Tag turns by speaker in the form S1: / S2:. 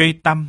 S1: cây tăm.